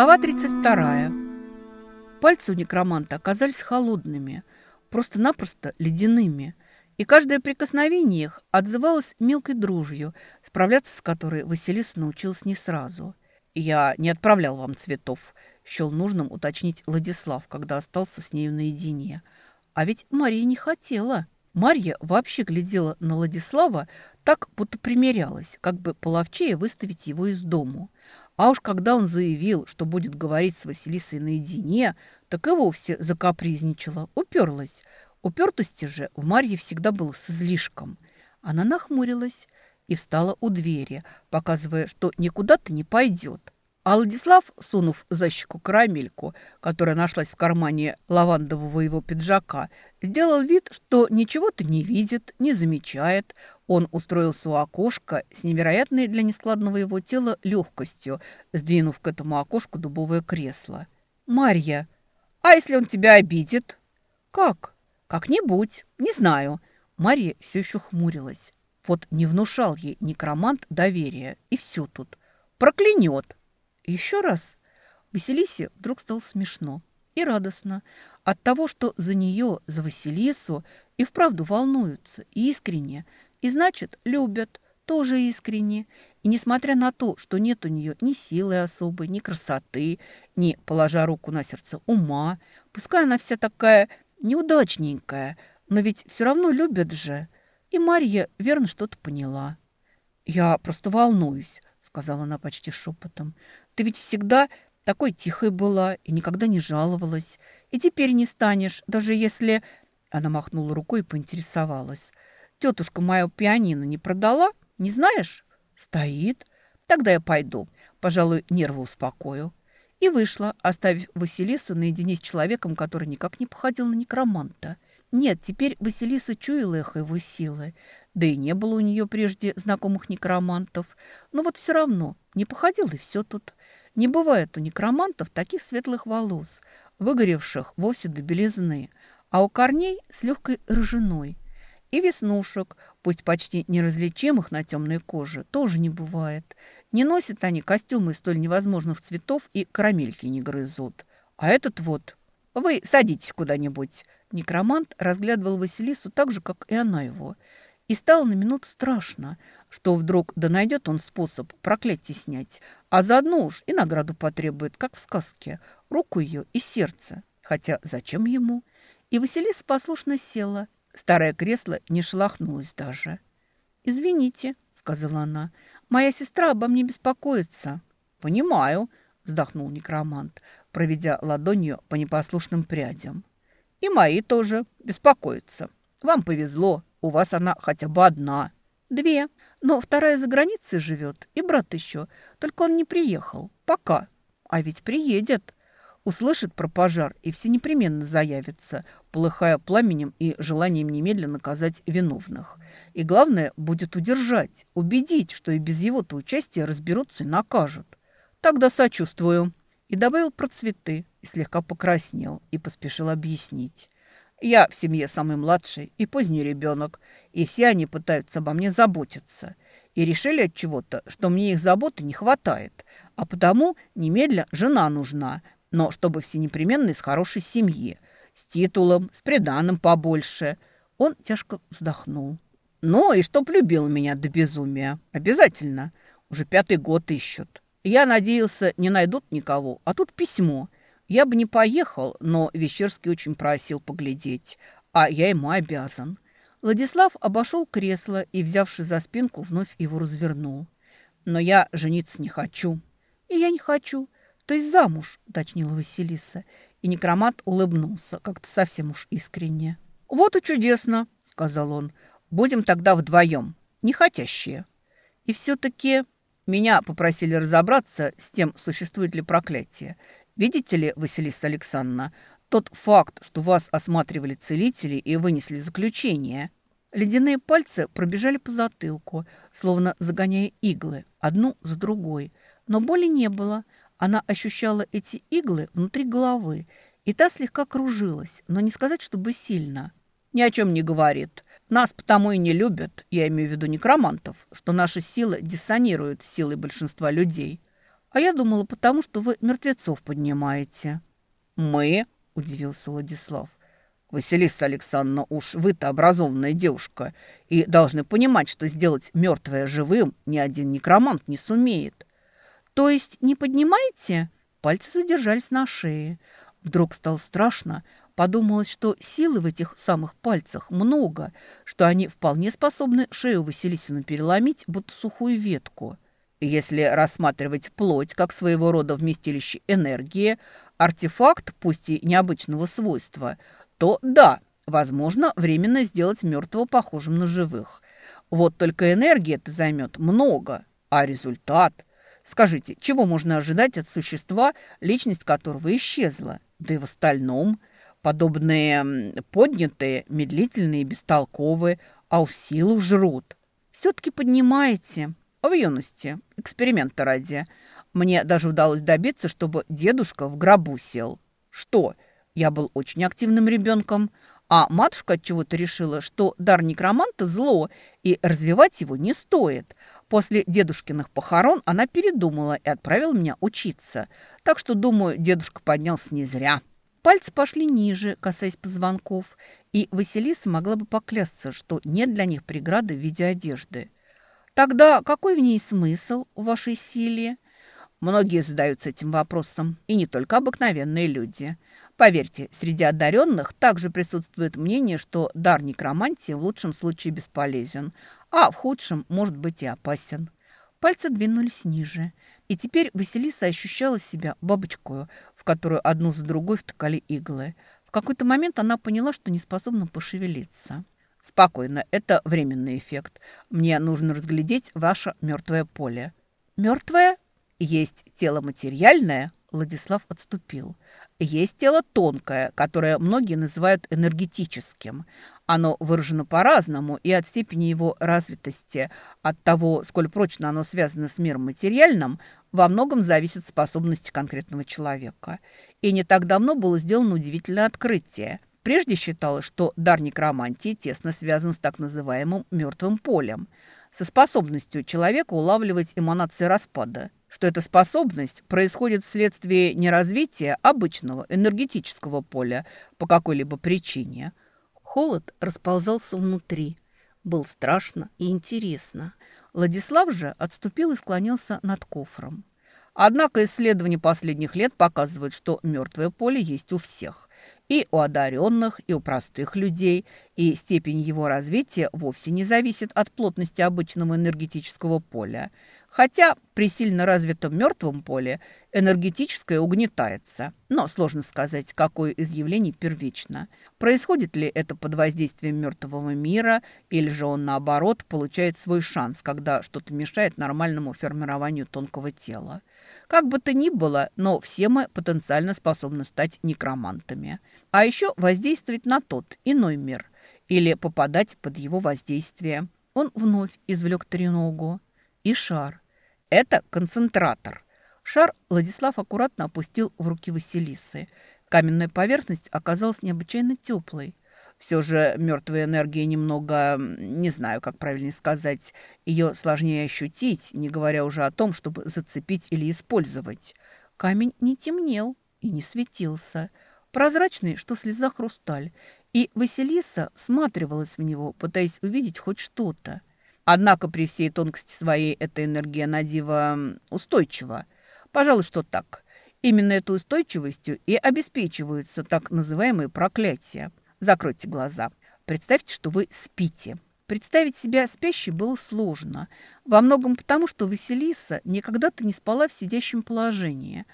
Глава 32. Пальцы у некроманта оказались холодными, просто-напросто ледяными, и каждое прикосновение их отзывалось мелкой дружью, справляться с которой Василиса научилась не сразу. «Я не отправлял вам цветов», – счел нужным уточнить Владислав, когда остался с нею наедине. А ведь Мария не хотела. Марья вообще глядела на Владислава так, будто примерялась, как бы половчее выставить его из дому. А уж когда он заявил, что будет говорить с Василисой наедине, так и вовсе закапризничала, уперлась. Упертости же в Марье всегда было с излишком. Она нахмурилась и встала у двери, показывая, что никуда-то не пойдет. А Владислав, сунув за щеку карамельку, которая нашлась в кармане лавандового его пиджака, сделал вид, что ничего-то не видит, не замечает. Он устроился у окошка с невероятной для нескладного его тела легкостью, сдвинув к этому окошку дубовое кресло. «Марья, а если он тебя обидит?» «Как?» «Как-нибудь, не знаю». Марья все еще хмурилась. Вот не внушал ей некромант доверия, и все тут. Проклянет. Еще раз. Василисе вдруг стало смешно и радостно от того, что за нее, за Василису, и вправду волнуются, искренне, и значит, любят, тоже искренне. И несмотря на то, что нет у нее ни силы особой, ни красоты, ни, положа руку на сердце, ума, пускай она вся такая неудачненькая, но ведь все равно любят же. И Марья верно что-то поняла. «Я просто волнуюсь», — сказала она почти шепотом. Ты ведь всегда такой тихой была и никогда не жаловалась. И теперь не станешь, даже если...» Она махнула рукой и поинтересовалась. «Тетушка мою пианино не продала? Не знаешь?» «Стоит. Тогда я пойду. Пожалуй, нервы успокою». И вышла, оставив Василису наедине с человеком, который никак не походил на некроманта. Нет, теперь Василиса чуяла эхо его силы. Да и не было у нее прежде знакомых некромантов. Но вот все равно не походил и все тут. Не бывает у некромантов таких светлых волос, выгоревших вовсе до белизны, а у корней с легкой рыжиной. И веснушек, пусть почти неразличимых на темной коже, тоже не бывает. Не носят они костюмы столь невозможных цветов и карамельки не грызут. А этот вот... Вы садитесь куда-нибудь. Некромант разглядывал Василису так же, как и она его. И стало на минуту страшно, что вдруг да найдет он способ проклятие снять, а заодно уж и награду потребует, как в сказке, руку ее и сердце. Хотя зачем ему? И Василиса послушно села. Старое кресло не шелохнулось даже. «Извините», — сказала она, — «моя сестра обо мне беспокоится». «Понимаю», — вздохнул некромант, проведя ладонью по непослушным прядям. «И мои тоже беспокоятся. Вам повезло, у вас она хотя бы одна. Две. Но вторая за границей живет. И брат еще. Только он не приехал. Пока. А ведь приедет. Услышит про пожар и все непременно заявится, полыхая пламенем и желанием немедленно наказать виновных. И главное, будет удержать, убедить, что и без его-то участия разберутся и накажут. Тогда сочувствую. И добавил про цветы, и слегка покраснел, и поспешил объяснить. Я в семье самый младший и поздний ребенок, и все они пытаются обо мне заботиться. И решили от чего-то, что мне их заботы не хватает, а потому немедля жена нужна, но чтобы все непременно из хорошей семьи, с титулом, с приданым побольше. Он тяжко вздохнул. Ну и чтоб любил меня до безумия. Обязательно. Уже пятый год ищут. Я надеялся, не найдут никого, а тут письмо – я бы не поехал, но Вещерский очень просил поглядеть, а я ему обязан. Владислав обошел кресло и, взявши за спинку, вновь его развернул. «Но я жениться не хочу». «И я не хочу. То есть замуж», — уточнила Василиса. И некромат улыбнулся, как-то совсем уж искренне. «Вот и чудесно», — сказал он. «Будем тогда вдвоем, нехотящие». И все-таки меня попросили разобраться с тем, существует ли проклятие. Видите ли, Василиса Александровна, тот факт, что вас осматривали целители и вынесли заключение. Ледяные пальцы пробежали по затылку, словно загоняя иглы, одну за другой. Но боли не было. Она ощущала эти иглы внутри головы, и та слегка кружилась, но не сказать, чтобы сильно. Ни о чем не говорит. Нас потому и не любят, я имею в виду некромантов, что наши силы диссонируют с силой большинства людей. А я думала, потому что вы мертвецов поднимаете». «Мы?» – удивился Владислав. «Василиса Александровна, уж вы-то образованная девушка и должны понимать, что сделать мертвое живым ни один некромант не сумеет». «То есть не поднимаете?» Пальцы задержались на шее. Вдруг стало страшно. Подумалось, что силы в этих самых пальцах много, что они вполне способны шею Василисину переломить, будто сухую ветку. Если рассматривать плоть как своего рода вместилище энергии, артефакт, пусть и необычного свойства, то да, возможно, временно сделать мертвого похожим на живых. Вот только энергии это займет много, а результат – Скажите, чего можно ожидать от существа, личность которого исчезла? Да и в остальном подобные поднятые, медлительные, бестолковые, а в силу жрут. Все-таки поднимаете. В юности, эксперимента ради. Мне даже удалось добиться, чтобы дедушка в гробу сел. Что? Я был очень активным ребенком, а матушка от чего-то решила, что дар некроманта зло, и развивать его не стоит. После дедушкиных похорон она передумала и отправила меня учиться. Так что, думаю, дедушка поднялся не зря. Пальцы пошли ниже, касаясь позвонков, и Василиса могла бы поклясться, что нет для них преграды в виде одежды. Тогда какой в ней смысл в вашей силе? Многие задаются этим вопросом, и не только обыкновенные люди – Поверьте, среди одаренных также присутствует мнение, что дар некромантии в лучшем случае бесполезен, а в худшем может быть и опасен. Пальцы двинулись ниже, и теперь Василиса ощущала себя бабочкой, в которую одну за другой втыкали иглы. В какой-то момент она поняла, что не способна пошевелиться. «Спокойно, это временный эффект. Мне нужно разглядеть ваше мертвое поле». «Мертвое?» «Есть тело материальное», Владислав отступил. Есть тело тонкое, которое многие называют энергетическим. Оно выражено по-разному, и от степени его развитости, от того, сколь прочно оно связано с миром материальным, во многом зависит способности конкретного человека. И не так давно было сделано удивительное открытие. Прежде считалось, что дар некромантии тесно связан с так называемым «мертвым полем», со способностью человека улавливать эманации распада – что эта способность происходит вследствие неразвития обычного энергетического поля по какой-либо причине. Холод расползался внутри. Было страшно и интересно. Владислав же отступил и склонился над кофром. Однако исследования последних лет показывают, что мертвое поле есть у всех. И у одаренных, и у простых людей. И степень его развития вовсе не зависит от плотности обычного энергетического поля. Хотя при сильно развитом мертвом поле энергетическое угнетается. Но сложно сказать, какое из явлений первично. Происходит ли это под воздействием мертвого мира, или же он, наоборот, получает свой шанс, когда что-то мешает нормальному формированию тонкого тела. Как бы то ни было, но все мы потенциально способны стать некромантами. А еще воздействовать на тот, иной мир, или попадать под его воздействие. Он вновь извлек треногу и шар. Это концентратор. Шар Владислав аккуратно опустил в руки Василисы. Каменная поверхность оказалась необычайно теплой. Все же мертвая энергия немного, не знаю, как правильно сказать, ее сложнее ощутить, не говоря уже о том, чтобы зацепить или использовать. Камень не темнел и не светился. Прозрачный, что слеза хрусталь. И Василиса всматривалась в него, пытаясь увидеть хоть что-то. Однако при всей тонкости своей эта энергия на диво устойчива. Пожалуй, что так. Именно этой устойчивостью и обеспечиваются так называемые проклятия. Закройте глаза. Представьте, что вы спите. Представить себя спящей было сложно. Во многом потому, что Василиса никогда-то не спала в сидящем положении.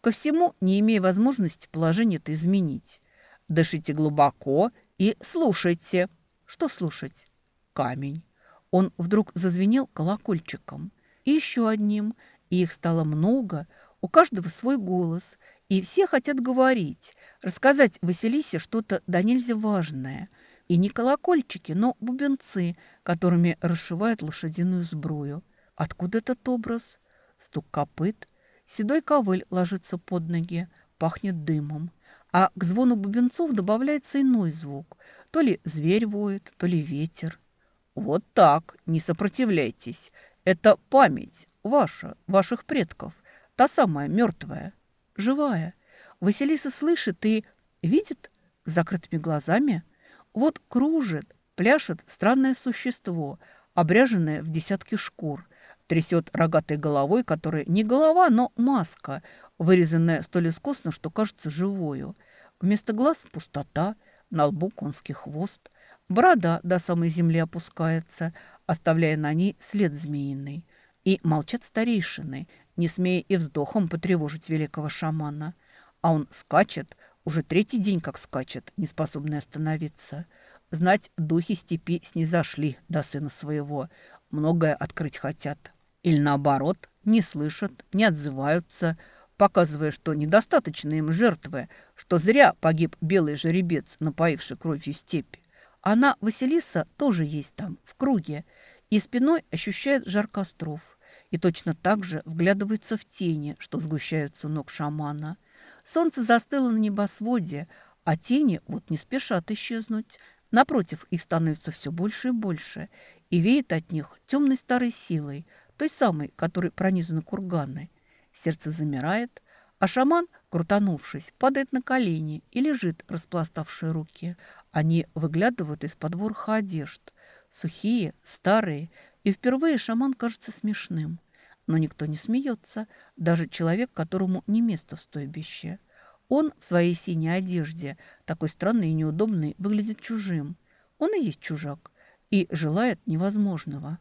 Ко всему, не имея возможности положение это изменить. Дышите глубоко и слушайте. Что слушать? Камень. Он вдруг зазвенел колокольчиком. И еще одним. Их стало много. У каждого свой голос. И все хотят говорить. Рассказать Василисе что-то да нельзя важное. И не колокольчики, но бубенцы, которыми расшивают лошадиную сбрую. Откуда этот образ? Стук копыт. Седой ковыль ложится под ноги. Пахнет дымом. А к звону бубенцов добавляется иной звук. То ли зверь воет, то ли ветер. «Вот так, не сопротивляйтесь. Это память ваша, ваших предков. та самая мертвая, живая. Василиса слышит и видит с закрытыми глазами. Вот кружит, пляшет странное существо, обряженное в десятки шкур, трясет рогатой головой, которая не голова, но маска, вырезанная столь искусно, что кажется живою. Вместо глаз пустота, на лбу конский хвост, борода до самой земли опускается, оставляя на ней след змеиный. И молчат старейшины, не смея и вздохом потревожить великого шамана. А он скачет, уже третий день как скачет, не способный остановиться. Знать, духи степи снизошли до сына своего, многое открыть хотят. Или наоборот, не слышат, не отзываются, показывая, что недостаточно им жертвы, что зря погиб белый жеребец, напоивший кровью степь. Она, Василиса, тоже есть там, в круге, и спиной ощущает жар костров, и точно так же вглядывается в тени, что сгущаются ног шамана. Солнце застыло на небосводе, а тени вот не спешат исчезнуть. Напротив, их становится все больше и больше, и веет от них темной старой силой, той самой, которой пронизаны курганы. Сердце замирает, а шаман, крутанувшись, падает на колени и лежит, распластавшие руки. Они выглядывают из-под ворха одежд. Сухие, старые, и впервые шаман кажется смешным. Но никто не смеется, даже человек, которому не место в стойбище. Он в своей синей одежде, такой странный и неудобный, выглядит чужим. Он и есть чужак и желает невозможного.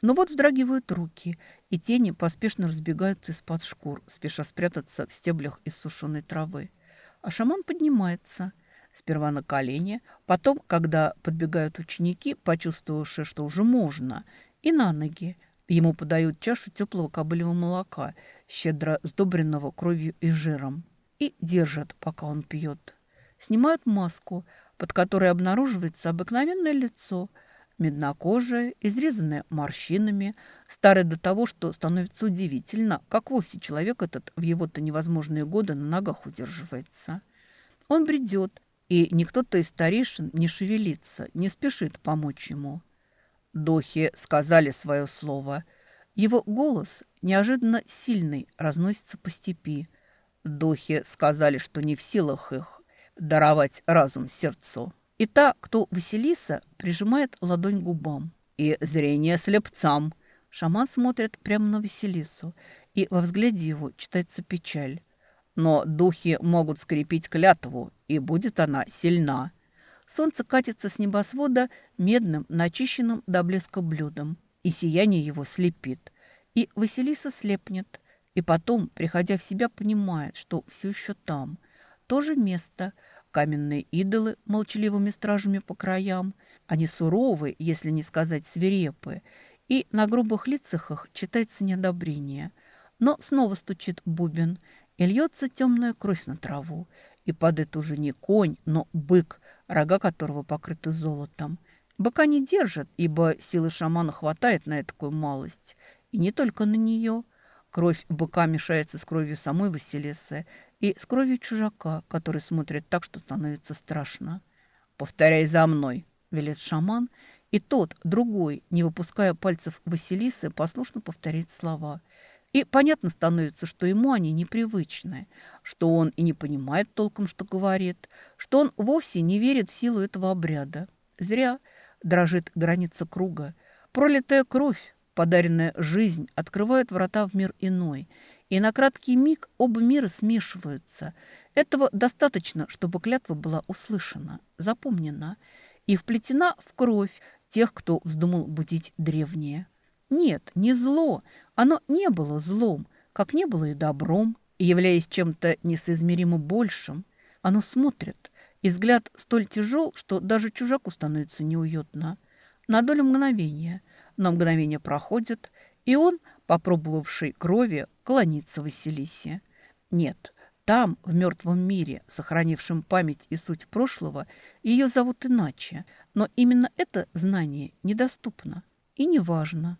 Но вот вздрагивают руки, и тени поспешно разбегаются из-под шкур, спеша спрятаться в стеблях из сушеной травы. А шаман поднимается – Сперва на колени, потом, когда подбегают ученики, почувствовавшие, что уже можно, и на ноги. Ему подают чашу теплого кобылевого молока, щедро сдобренного кровью и жиром. И держат, пока он пьет. Снимают маску, под которой обнаруживается обыкновенное лицо, меднокожее, изрезанное морщинами, старое до того, что становится удивительно, как вовсе человек этот в его-то невозможные годы на ногах удерживается. Он бредет, и никто-то из старейшин не шевелится, не спешит помочь ему. Дохи сказали свое слово. Его голос, неожиданно сильный, разносится по степи. Дохи сказали, что не в силах их даровать разум сердцу. И та, кто Василиса, прижимает ладонь губам. И зрение слепцам. Шаман смотрит прямо на Василису, и во взгляде его читается печаль. Но духи могут скрепить клятву, и будет она сильна. Солнце катится с небосвода медным, начищенным до блеска блюдом, и сияние его слепит. И Василиса слепнет, и потом, приходя в себя, понимает, что все еще там. То же место, каменные идолы молчаливыми стражами по краям, они суровы, если не сказать свирепы, и на грубых лицах их читается неодобрение. Но снова стучит бубен, и льется темная кровь на траву, и падает уже не конь, но бык, рога которого покрыты золотом. Быка не держат, ибо силы шамана хватает на такую малость. И не только на нее. Кровь быка мешается с кровью самой Василисы и с кровью чужака, который смотрит так, что становится страшно. «Повторяй за мной», — велит шаман, и тот, другой, не выпуская пальцев Василисы, послушно повторяет слова — и понятно становится, что ему они непривычны, что он и не понимает толком, что говорит, что он вовсе не верит в силу этого обряда. Зря дрожит граница круга. Пролитая кровь, подаренная жизнь, открывает врата в мир иной. И на краткий миг оба мира смешиваются. Этого достаточно, чтобы клятва была услышана, запомнена и вплетена в кровь тех, кто вздумал будить древнее. Нет, не зло. Оно не было злом, как не было и добром, и являясь чем-то несоизмеримо большим. Оно смотрит, и взгляд столь тяжел, что даже чужаку становится неуютно. На долю мгновения, но мгновение проходит, и он, попробовавший крови, клонится Василисе. Нет, там, в мертвом мире, сохранившем память и суть прошлого, ее зовут иначе, но именно это знание недоступно и неважно.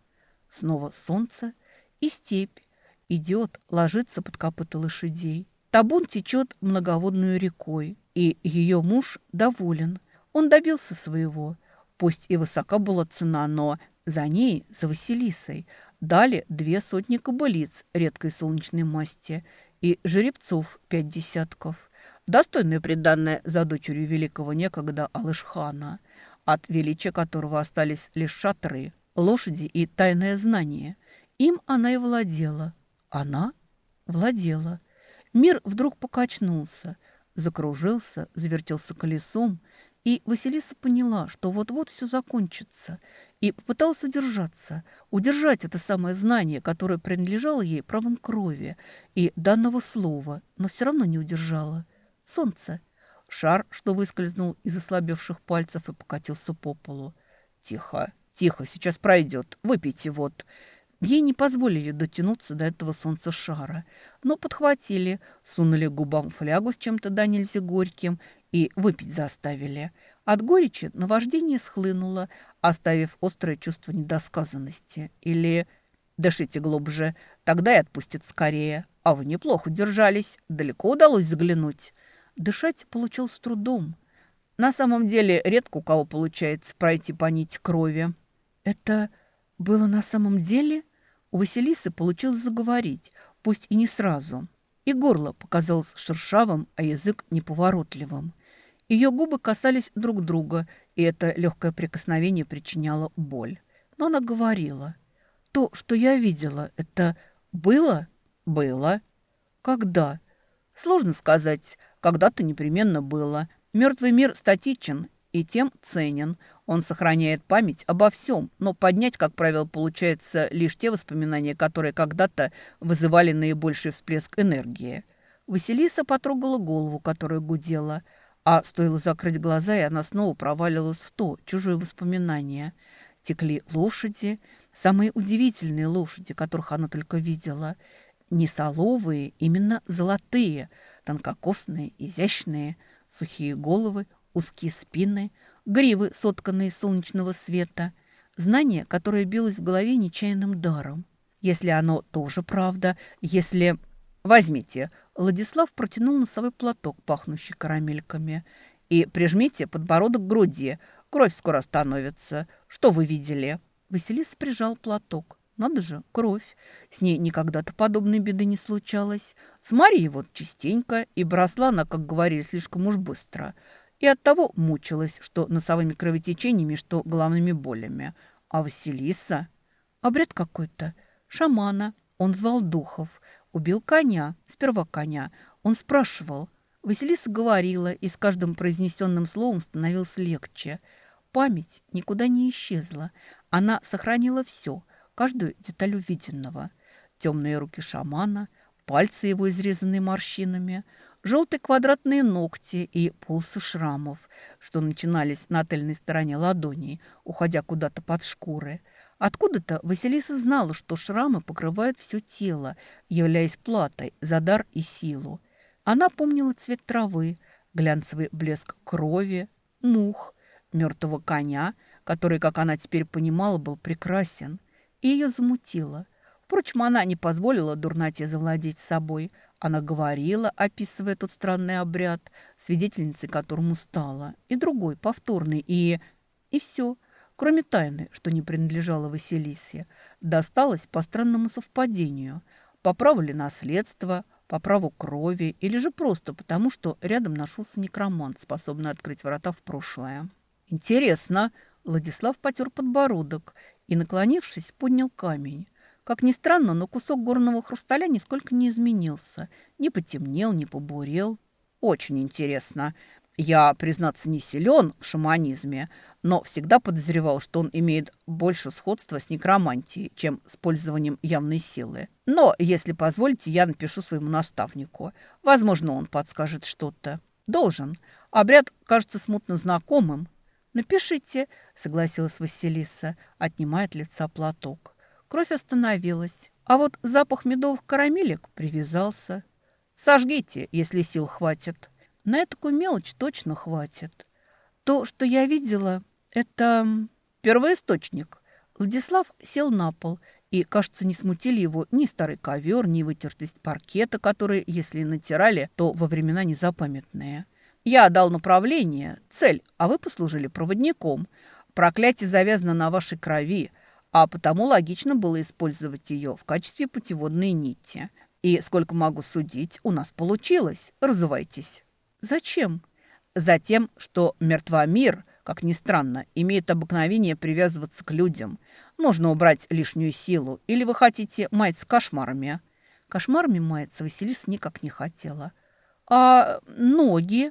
Снова солнце и степь. Идет, ложится под копыта лошадей. Табун течет многоводную рекой, и ее муж доволен. Он добился своего. Пусть и высока была цена, но за ней, за Василисой, дали две сотни кобылиц редкой солнечной масти и жеребцов пять десятков. Достойное приданное за дочерью великого некогда Алышхана, от величия которого остались лишь шатры, лошади и тайное знание. Им она и владела. Она владела. Мир вдруг покачнулся, закружился, завертелся колесом, и Василиса поняла, что вот-вот все закончится, и попыталась удержаться, удержать это самое знание, которое принадлежало ей правом крови и данного слова, но все равно не удержала. Солнце. Шар, что выскользнул из ослабевших пальцев и покатился по полу. «Тихо, тихо, сейчас пройдет. Выпейте вот». Ей не позволили дотянуться до этого солнца шара, но подхватили, сунули губам флягу с чем-то да нельзя горьким и выпить заставили. От горечи наваждение схлынуло, оставив острое чувство недосказанности. Или «Дышите глубже, тогда и отпустит скорее. А вы неплохо держались, далеко удалось заглянуть». Дышать получил с трудом. На самом деле редко у кого получается пройти по нити крови. «Это было на самом деле?» У Василисы получилось заговорить, пусть и не сразу. И горло показалось шершавым, а язык неповоротливым. Ее губы касались друг друга, и это легкое прикосновение причиняло боль. Но она говорила. «То, что я видела, это было?» «Было». «Когда?» «Сложно сказать. Когда-то непременно было. Мертвый мир статичен и тем ценен. Он сохраняет память обо всем, но поднять, как правило, получается лишь те воспоминания, которые когда-то вызывали наибольший всплеск энергии». Василиса потрогала голову, которая гудела – а стоило закрыть глаза, и она снова проваливалась в то, чужое воспоминание. Текли лошади, самые удивительные лошади, которых она только видела. Не соловые, именно золотые, тонкокосные, изящные, сухие головы, узкие спины, гривы, сотканные из солнечного света. Знание, которое билось в голове нечаянным даром. Если оно тоже правда, если... Возьмите, Владислав протянул носовой платок, пахнущий карамельками. «И прижмите подбородок к груди. Кровь скоро остановится. Что вы видели?» Василис прижал платок. Надо же, кровь. С ней никогда-то подобной беды не случалось. С Марией вот частенько, и бросла она, как говорили, слишком уж быстро. И оттого мучилась, что носовыми кровотечениями, что головными болями. А Василиса... Обряд какой-то. Шамана. Он звал духов. Убил коня, сперва коня. Он спрашивал. Василиса говорила, и с каждым произнесенным словом становилось легче. Память никуда не исчезла. Она сохранила все, каждую деталь увиденного. Темные руки шамана, пальцы его, изрезанные морщинами, желтые квадратные ногти и полосы шрамов, что начинались на тыльной стороне ладоней, уходя куда-то под шкуры – Откуда-то Василиса знала, что шрамы покрывают все тело, являясь платой за дар и силу. Она помнила цвет травы, глянцевый блеск крови, мух, мертвого коня, который, как она теперь понимала, был прекрасен. И ее замутило. Впрочем, она не позволила дурноте завладеть собой. Она говорила, описывая тот странный обряд, свидетельницей которому стала, и другой, повторный, и... И все кроме тайны, что не принадлежала Василисе, досталось по странному совпадению, по праву ли наследства, по праву крови или же просто потому, что рядом нашелся некромант, способный открыть врата в прошлое. «Интересно!» Владислав потер подбородок и, наклонившись, поднял камень. Как ни странно, но кусок горного хрусталя нисколько не изменился. Не потемнел, не побурел. «Очень интересно. Я, признаться, не силен в шаманизме, но всегда подозревал, что он имеет больше сходства с некромантией, чем с пользованием явной силы. Но, если позволите, я напишу своему наставнику. Возможно, он подскажет что-то. Должен. Обряд кажется смутно знакомым. «Напишите», — согласилась Василиса, отнимая от лица платок. Кровь остановилась, а вот запах медовых карамелек привязался. «Сожгите, если сил хватит». На эту мелочь точно хватит. То, что я видела, это первоисточник. Владислав сел на пол, и, кажется, не смутили его ни старый ковер, ни вытертость паркета, которые, если натирали, то во времена незапамятные. Я дал направление, цель, а вы послужили проводником. Проклятие завязано на вашей крови. А потому логично было использовать ее в качестве путеводной нити. И, сколько могу судить, у нас получилось. Разувайтесь. Зачем? Затем, что мертвомир, как ни странно, имеет обыкновение привязываться к людям. Нужно убрать лишнюю силу. Или вы хотите мать с кошмарами? Кошмарами маяться Василиса никак не хотела. А ноги?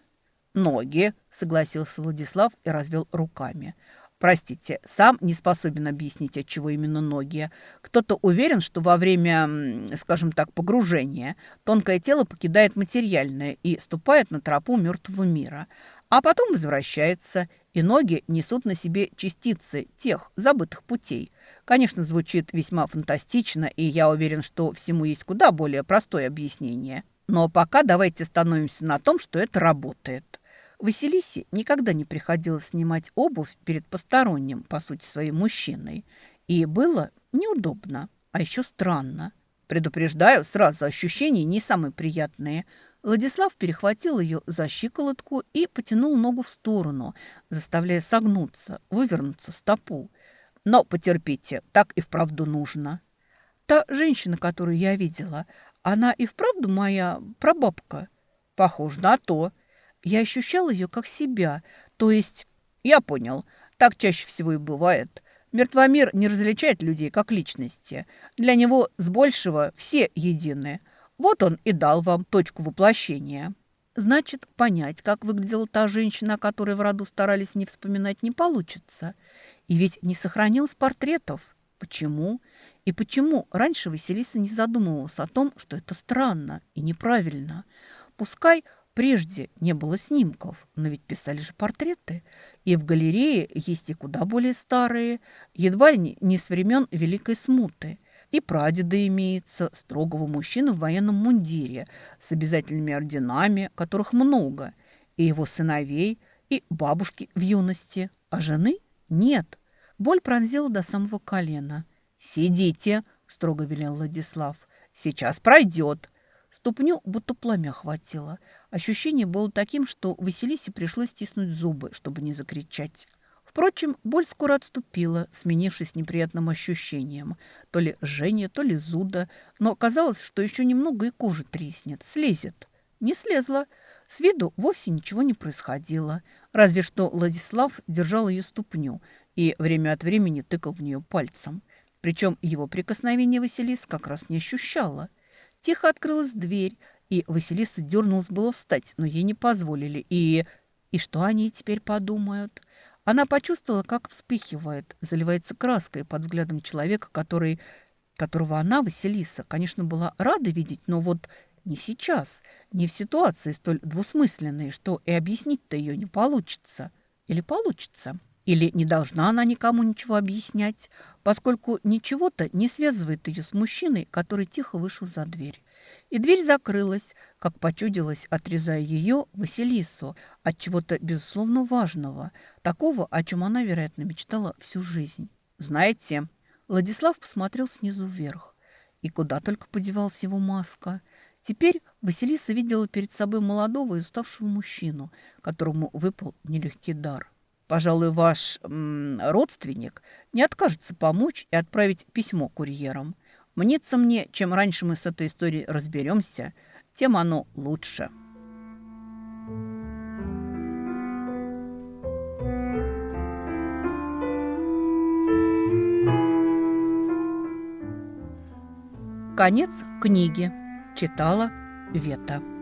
Ноги, согласился Владислав и развел руками. Простите, сам не способен объяснить, от чего именно ноги. Кто-то уверен, что во время, скажем так, погружения тонкое тело покидает материальное и ступает на тропу мертвого мира, а потом возвращается, и ноги несут на себе частицы тех забытых путей. Конечно, звучит весьма фантастично, и я уверен, что всему есть куда более простое объяснение. Но пока давайте остановимся на том, что это работает. Василисе никогда не приходилось снимать обувь перед посторонним, по сути, своим мужчиной. И было неудобно, а еще странно. Предупреждаю, сразу ощущения не самые приятные. Владислав перехватил ее за щиколотку и потянул ногу в сторону, заставляя согнуться, вывернуться стопу. Но потерпите, так и вправду нужно. Та женщина, которую я видела, она и вправду моя прабабка? Похоже на то. Я ощущал ее как себя, то есть... Я понял. Так чаще всего и бывает. Мертвомир не различает людей как личности. Для него с большего все едины. Вот он и дал вам точку воплощения. Значит, понять, как выглядела та женщина, о которой в роду старались не вспоминать, не получится. И ведь не сохранилось портретов. Почему? И почему раньше Василиса не задумывалась о том, что это странно и неправильно? Пускай Прежде не было снимков, но ведь писали же портреты. И в галерее есть и куда более старые, едва ли не с времен Великой Смуты. И прадеда имеется, строгого мужчины в военном мундире, с обязательными орденами, которых много, и его сыновей, и бабушки в юности, а жены нет. Боль пронзила до самого колена. «Сидите», – строго велел Владислав, – «сейчас пройдет». Ступню будто пламя хватило. Ощущение было таким, что Василисе пришлось стиснуть зубы, чтобы не закричать. Впрочем, боль скоро отступила, сменившись неприятным ощущением. То ли жжение, то ли зуда. Но казалось, что еще немного и кожа треснет, слезет. Не слезла. С виду вовсе ничего не происходило. Разве что Владислав держал ее ступню и время от времени тыкал в нее пальцем. Причем его прикосновение Василис как раз не ощущала – Тихо открылась дверь, и Василиса дернулась было встать, но ей не позволили. И... И что они теперь подумают? Она почувствовала, как вспыхивает, заливается краской под взглядом человека, который, которого она, Василиса, конечно, была рада видеть, но вот не сейчас, не в ситуации столь двусмысленной, что и объяснить-то ее не получится. Или получится? Или не должна она никому ничего объяснять, поскольку ничего-то не связывает ее с мужчиной, который тихо вышел за дверь. И дверь закрылась, как почудилось, отрезая ее, Василису, от чего-то безусловно важного, такого, о чем она, вероятно, мечтала всю жизнь. «Знаете...» Владислав посмотрел снизу вверх. И куда только подевалась его маска. Теперь Василиса видела перед собой молодого и уставшего мужчину, которому выпал нелегкий дар. Пожалуй, ваш м, родственник не откажется помочь и отправить письмо курьером. Мнится мне, чем раньше мы с этой историей разберемся, тем оно лучше. Конец книги. Читала Вета.